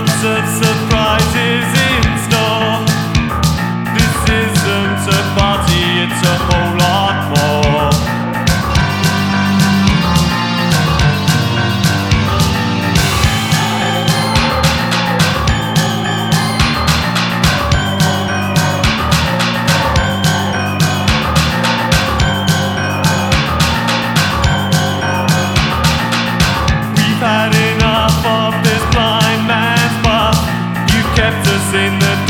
lots surprises. in the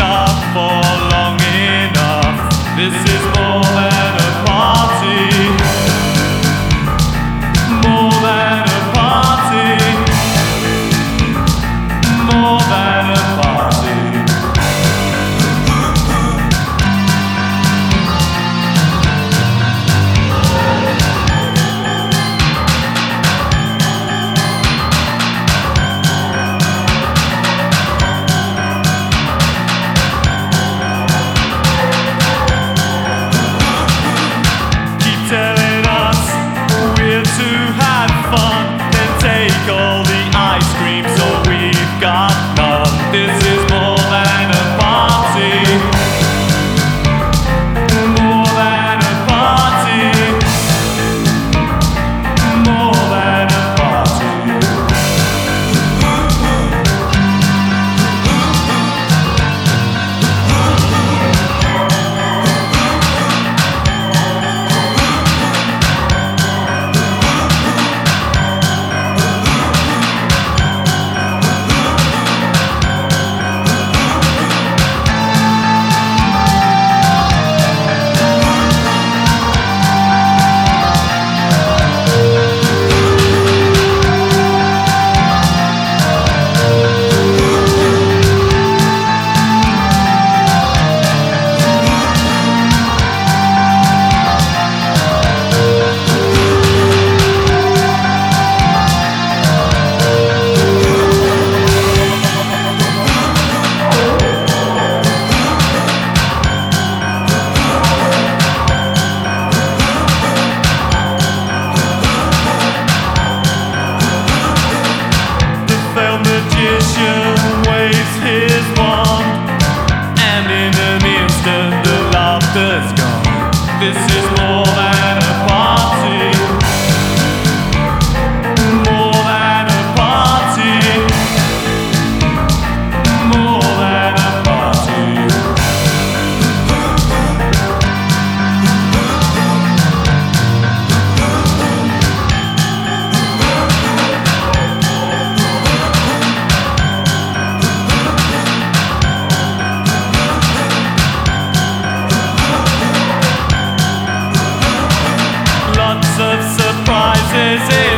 to have fun then take all magician waves his wand, and in an instant the laughter's gone. This is?